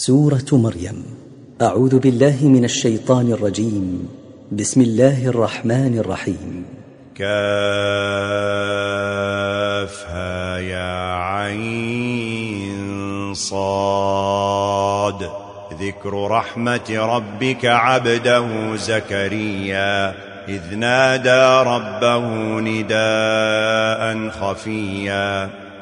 سورة مريم. أعوذ بالله من الشيطان الرجيم. بسم الله الرحمن الرحيم. كافها يا عين صاد. ذكر رحمة ربك عبده زكريا. إذ نادى ربه نداء خفيا.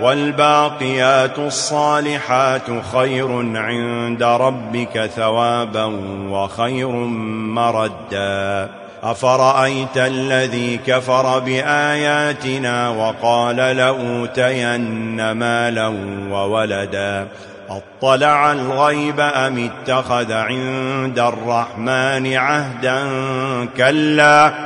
والباقيات الصالحات خير عند ربك ثوابا وخير مردا. أفرأيت الذي كفر بآياتنا وقال لأوتين مالا وولدا؟ أطلع الغيب أم اتخذ عند الرحمن عهدا كلا؟